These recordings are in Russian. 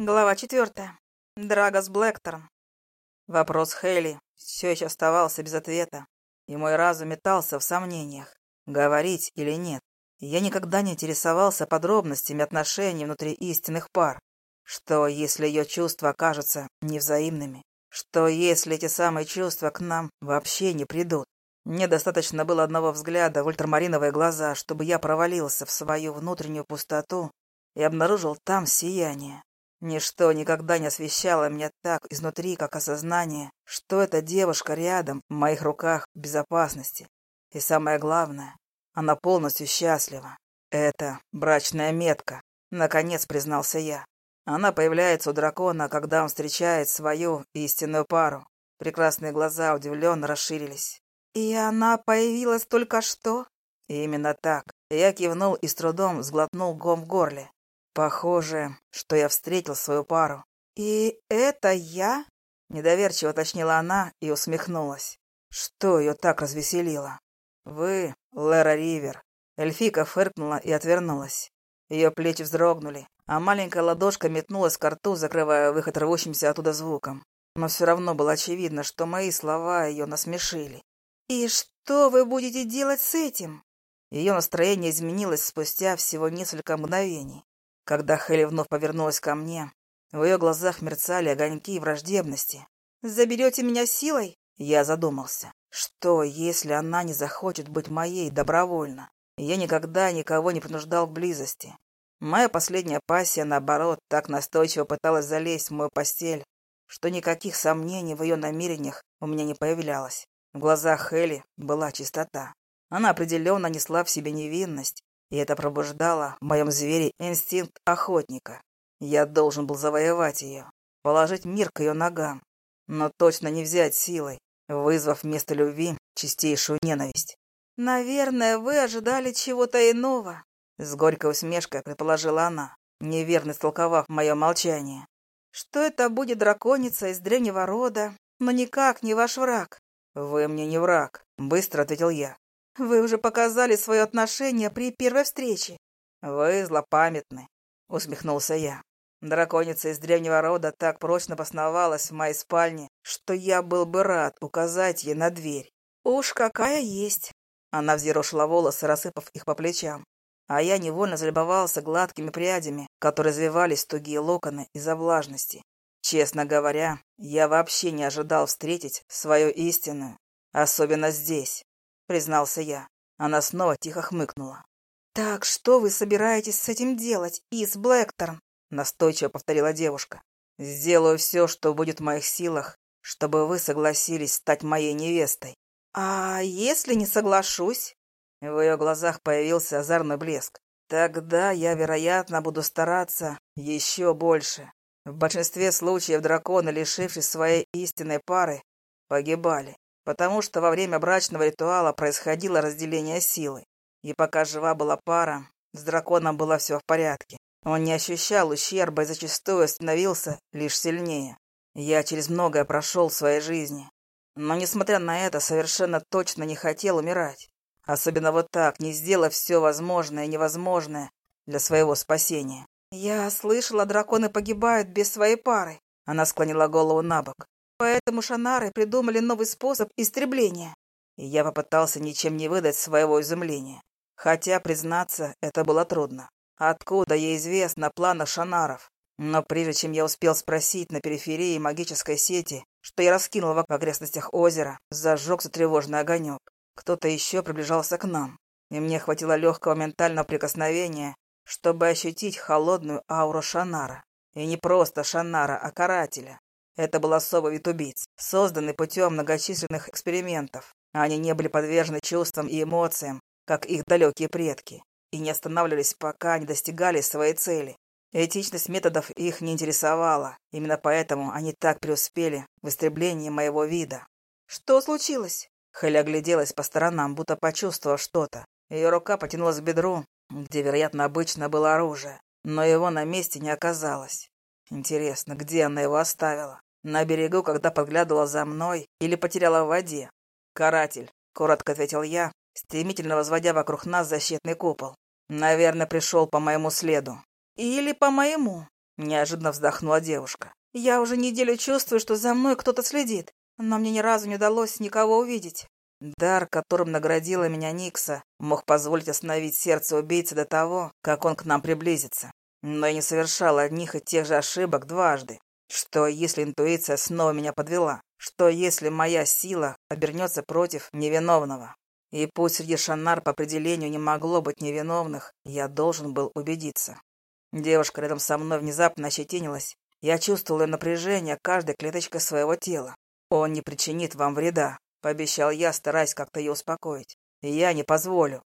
Глава четвертая. Драгос Блэкторн. Вопрос Хейли все еще оставался без ответа, и мой разум метался в сомнениях, говорить или нет. Я никогда не интересовался подробностями отношений внутри истинных пар. Что, если ее чувства окажутся невзаимными? Что, если эти самые чувства к нам вообще не придут? Мне достаточно было одного взгляда в ультрамариновые глаза, чтобы я провалился в свою внутреннюю пустоту и обнаружил там сияние. Ничто никогда не освещало меня так изнутри, как осознание, что эта девушка рядом, в моих руках, в безопасности. И самое главное, она полностью счастлива. Это брачная метка, наконец признался я. Она появляется у дракона, когда он встречает свою истинную пару. Прекрасные глаза удивленно расширились. «И она появилась только что?» «Именно так». Я кивнул и с трудом сглотнул гом в горле. Похоже, что я встретил свою пару. «И это я?» — недоверчиво уточнила она и усмехнулась. Что ее так развеселило? «Вы, Лера Ривер». Эльфика фыркнула и отвернулась. Ее плечи вздрогнули, а маленькая ладошка метнулась к рту, закрывая выход рвущимся оттуда звуком. Но все равно было очевидно, что мои слова ее насмешили. «И что вы будете делать с этим?» Ее настроение изменилось спустя всего несколько мгновений. Когда Хелли вновь повернулась ко мне, в ее глазах мерцали огоньки враждебности. «Заберете меня силой?» Я задумался. Что, если она не захочет быть моей добровольно? Я никогда никого не принуждал к близости. Моя последняя пассия, наоборот, так настойчиво пыталась залезть в мою постель, что никаких сомнений в ее намерениях у меня не появлялось. В глазах Хелли была чистота. Она определенно несла в себе невинность, и это пробуждало в моем звере инстинкт охотника. Я должен был завоевать ее, положить мир к ее ногам, но точно не взять силой, вызвав вместо любви чистейшую ненависть. «Наверное, вы ожидали чего-то иного», — с горькой усмешкой предположила она, неверно истолковав мое молчание. «Что это будет драконица из древнего рода, но никак не ваш враг». «Вы мне не враг», — быстро ответил я. Вы уже показали свое отношение при первой встрече. Вы злопамятны, усмехнулся я. Драконица из древнего рода так прочно посновалась в моей спальне, что я был бы рад указать ей на дверь. Уж какая есть. Она взъерошила волосы, рассыпав их по плечам. А я невольно залюбовался гладкими прядями, которые извивались тугие локоны из-за влажности. Честно говоря, я вообще не ожидал встретить свою истинную, особенно здесь признался я. Она снова тихо хмыкнула. «Так что вы собираетесь с этим делать, Ис Блэкторн?» настойчиво повторила девушка. «Сделаю все, что будет в моих силах, чтобы вы согласились стать моей невестой». «А если не соглашусь?» В ее глазах появился озорной блеск. «Тогда я, вероятно, буду стараться еще больше». В большинстве случаев драконы, лишившись своей истинной пары, погибали потому что во время брачного ритуала происходило разделение силы. И пока жива была пара, с драконом было все в порядке. Он не ощущал ущерба и зачастую становился лишь сильнее. Я через многое прошел в своей жизни. Но, несмотря на это, совершенно точно не хотел умирать. Особенно вот так, не сделав все возможное и невозможное для своего спасения. «Я слышала, драконы погибают без своей пары». Она склонила голову на бок. Поэтому шанары придумали новый способ истребления. Я попытался ничем не выдать своего изумления. Хотя, признаться, это было трудно. Откуда ей известно о планах шанаров? Но прежде чем я успел спросить на периферии магической сети, что я раскинул в окрестностях озера, зажегся тревожный огонек. Кто-то еще приближался к нам, и мне хватило легкого ментального прикосновения, чтобы ощутить холодную ауру Шанара. И не просто Шанара, а карателя. Это был особый вид убийц, созданный путем многочисленных экспериментов. Они не были подвержены чувствам и эмоциям, как их далекие предки, и не останавливались, пока не достигали своей цели. Этичность методов их не интересовала, именно поэтому они так преуспели в истреблении моего вида. «Что случилось?» Хелли огляделась по сторонам, будто почувствовав что-то. Ее рука потянулась к бедру, где, вероятно, обычно было оружие, но его на месте не оказалось. Интересно, где она его оставила? На берегу, когда подглядывала за мной или потеряла в воде. «Каратель», — коротко ответил я, стремительно возводя вокруг нас защитный купол. «Наверное, пришел по моему следу». «Или по моему». Неожиданно вздохнула девушка. «Я уже неделю чувствую, что за мной кто-то следит, но мне ни разу не удалось никого увидеть. Дар, которым наградила меня Никса, мог позволить остановить сердце убийцы до того, как он к нам приблизится. Но я не совершал одних и тех же ошибок дважды. Что, если интуиция снова меня подвела? Что, если моя сила обернется против невиновного? И пусть среди шанар по определению не могло быть невиновных, я должен был убедиться. Девушка рядом со мной внезапно ощетинилась. Я чувствовал ее напряжение каждой клеточкой своего тела. Он не причинит вам вреда. — пообещал я, стараясь как-то ее успокоить. «Я не позволю».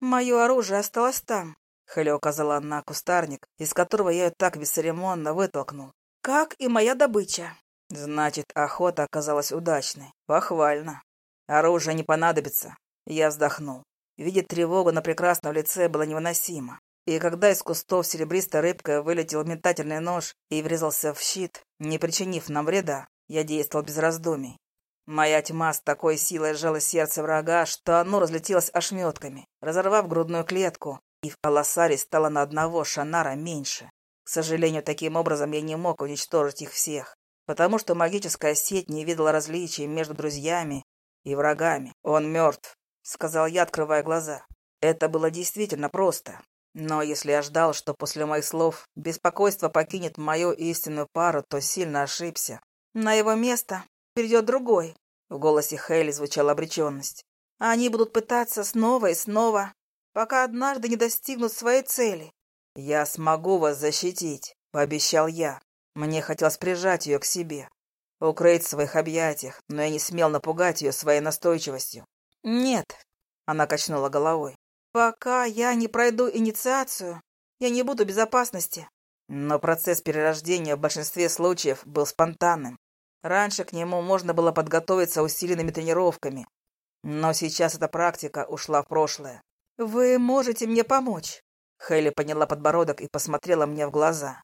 «Мое оружие осталось там», — Хелли указала на кустарник, из которого я ее так бесцеремонно вытолкнул. «Как и моя добыча». «Значит, охота оказалась удачной. Похвально. Оружие не понадобится». Я вздохнул. Видеть тревогу на прекрасном лице было невыносимо. И когда из кустов серебристой рыбкой вылетел метательный нож и врезался в щит, не причинив нам вреда, я действовал без раздумий. Моя тьма с такой силой сжала сердце врага, что оно разлетелось ошметками, разорвав грудную клетку, и в Аласаре стало на одного шанара меньше. Сожалению, таким образом я не мог уничтожить их всех, потому что магическая сеть не видела различий между друзьями и врагами. «Он мертв», — сказал я, открывая глаза. Это было действительно просто. Но если я ждал, что после моих слов беспокойство покинет мою истинную пару, то сильно ошибся. На его место придет другой». В голосе Хейли звучала обреченность. «Они будут пытаться снова и снова, пока однажды не достигнут своей цели». «Я смогу вас защитить», — пообещал я. Мне хотелось прижать ее к себе, укрыть в своих объятиях, но я не смел напугать ее своей настойчивостью. «Нет», — она качнула головой, — «пока я не пройду инициацию, я не буду в безопасности». Но процесс перерождения в большинстве случаев был спонтанным. Раньше к нему можно было подготовиться усиленными тренировками, но сейчас эта практика ушла в прошлое. «Вы можете мне помочь?» Хейли подняла подбородок и посмотрела мне в глаза.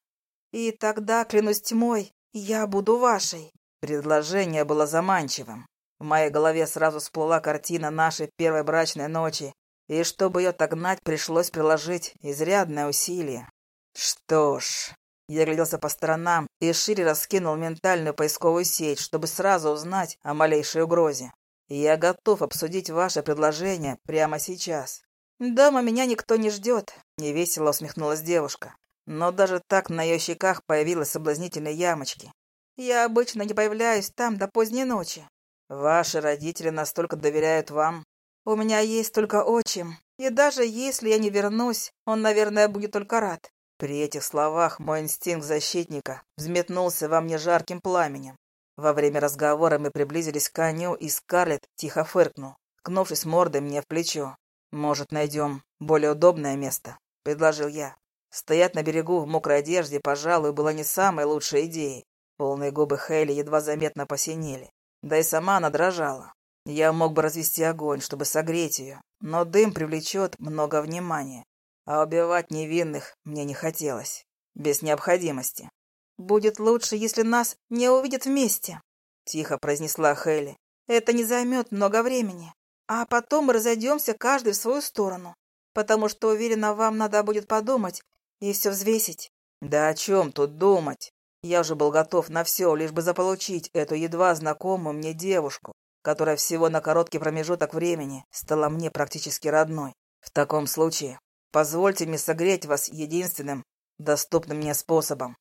«И тогда, клянусь тьмой, я буду вашей». Предложение было заманчивым. В моей голове сразу всплыла картина нашей первой брачной ночи, и чтобы ее отогнать, пришлось приложить изрядное усилие. Что ж, я гляделся по сторонам и шире раскинул ментальную поисковую сеть, чтобы сразу узнать о малейшей угрозе. Я готов обсудить ваше предложение прямо сейчас. «Дома меня никто не ждет», — невесело усмехнулась девушка. Но даже так на ее щеках появилась соблазнительные ямочки. «Я обычно не появляюсь там до поздней ночи». «Ваши родители настолько доверяют вам?» «У меня есть только отчим, и даже если я не вернусь, он, наверное, будет только рад. При этих словах мой инстинкт защитника взметнулся во мне жарким пламенем. Во время разговора мы приблизились к коню, и Скарлетт тихо фыркнул, ткнувшись мордой мне в плечо. «Может, найдем более удобное место?» — предложил я. Стоять на берегу в мокрой одежде, пожалуй, была не самой лучшей идеей. Полные губы Хейли едва заметно посинели. Да и сама она дрожала. Я мог бы развести огонь, чтобы согреть ее, но дым привлечет много внимания а убивать невинных мне не хотелось, без необходимости. «Будет лучше, если нас не увидят вместе», — тихо произнесла Хелли. «Это не займет много времени, а потом разойдемся каждый в свою сторону, потому что, уверена, вам надо будет подумать и все взвесить». «Да о чем тут думать? Я уже был готов на все, лишь бы заполучить эту едва знакомую мне девушку, которая всего на короткий промежуток времени стала мне практически родной. В таком случае Позвольте мне согреть вас единственным, доступным мне способом.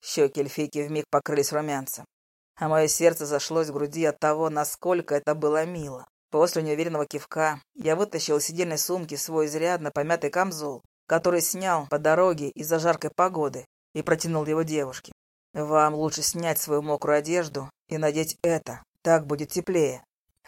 Щеки эльфийки вмиг покрылись румянцем, а мое сердце зашлось в груди от того, насколько это было мило. После неуверенного кивка я вытащил из сидельной сумки свой изрядно помятый камзол, который снял по дороге из-за жаркой погоды, и протянул его девушке. «Вам лучше снять свою мокрую одежду и надеть это, так будет теплее».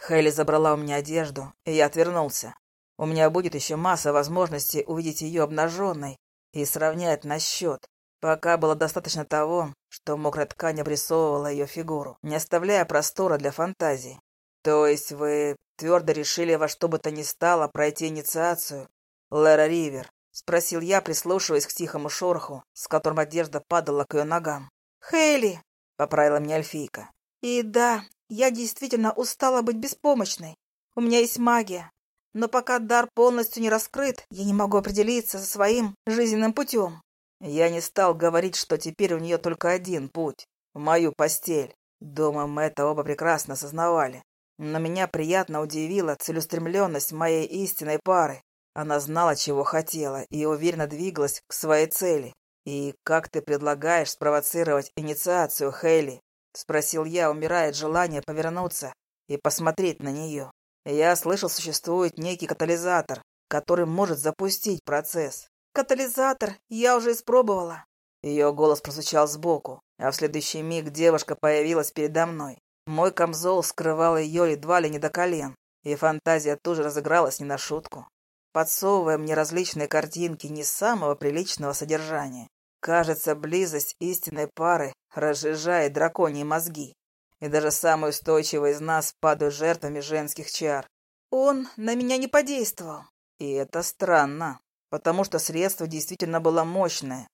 Хейли забрала у меня одежду, и я отвернулся. У меня будет еще масса возможностей увидеть ее обнаженной и сравнять на счет. Пока было достаточно того, что мокрая ткань обрисовывала ее фигуру, не оставляя простора для фантазии. То есть вы твердо решили во что бы то ни стало пройти инициацию, Лера Ривер? Спросил я, прислушиваясь к тихому шороху, с которым одежда падала к ее ногам. «Хейли!» — поправила меня эльфийка. «И да, я действительно устала быть беспомощной. У меня есть магия, но пока дар полностью не раскрыт, я не могу определиться со своим жизненным путем. Я не стал говорить, что теперь у нее только один путь — в мою постель. Думаю, мы это оба прекрасно осознавали. Но меня приятно удивила целеустремленность моей истинной пары. Она знала, чего хотела, и уверенно двигалась к своей цели. «И как ты предлагаешь спровоцировать инициацию, Хейли?» — спросил я, умирая от желания повернуться и посмотреть на нее. Я слышал, существует некий катализатор, который может запустить процесс. «Катализатор я уже испробовала». Ее голос прозвучал сбоку, а в следующий миг девушка появилась передо мной. Мой камзол скрывал ее едва ли не до колен, и фантазия тоже разыгралась не на шутку, подсовывая мне различные картинки не самого приличного содержания. Кажется, близость истинной пары разжижает драконьи мозги, и даже самые устойчивые из нас падают жертвами женских чар. Он на меня не подействовал. И это странно, потому что средство действительно было мощное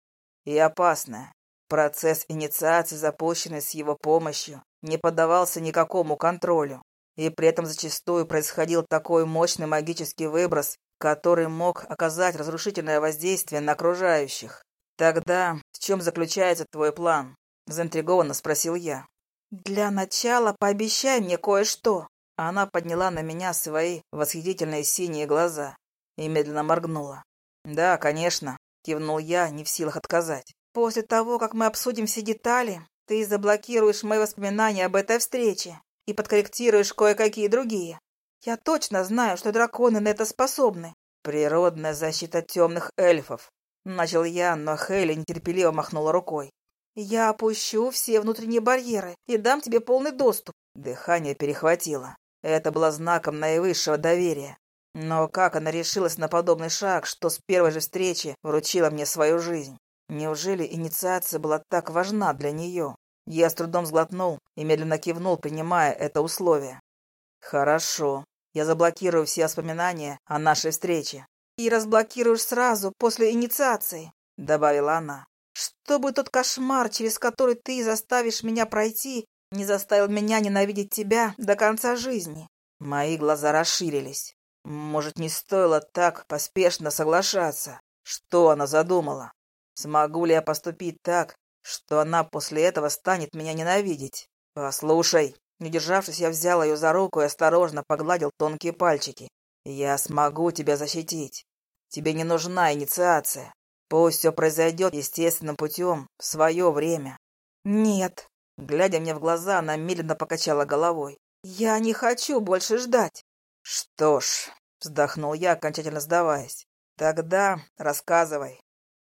и опасное. Процесс инициации, запущенный с его помощью, не поддавался никакому контролю, и при этом зачастую происходил такой мощный магический выброс, который мог оказать разрушительное воздействие на окружающих. «Тогда в чем заключается твой план?» – заинтригованно спросил я. «Для начала пообещай мне кое-что». Она подняла на меня свои восхитительные синие глаза и медленно моргнула. «Да, конечно», – кивнул я, не в силах отказать. «После того, как мы обсудим все детали, ты заблокируешь мои воспоминания об этой встрече и подкорректируешь кое-какие другие. Я точно знаю, что драконы на это способны. Природная защита темных эльфов. Начал я, но Хейли нетерпеливо махнула рукой. Я опущу все внутренние барьеры и дам тебе полный доступ. Дыхание перехватило. Это было знаком наивысшего доверия. Но как она решилась на подобный шаг, что с первой же встречи вручила мне свою жизнь? Неужели инициация была так важна для нее? Я с трудом сглотнул и медленно кивнул, принимая это условие. «Хорошо. Я заблокирую все воспоминания о нашей встрече». «И разблокируешь сразу, после инициации», — добавила она. «Чтобы тот кошмар, через который ты заставишь меня пройти, не заставил меня ненавидеть тебя до конца жизни». Мои глаза расширились. Может, не стоило так поспешно соглашаться? Что она задумала? Смогу ли я поступить так, что она после этого станет меня ненавидеть? Послушай, не державшись, я взял ее за руку и осторожно погладил тонкие пальчики. Я смогу тебя защитить. Тебе не нужна инициация. Пусть все произойдет естественным путем, в свое время. Нет. Глядя мне в глаза, она медленно покачала головой. Я не хочу больше ждать. Что ж, вздохнул я, окончательно сдаваясь. Тогда рассказывай.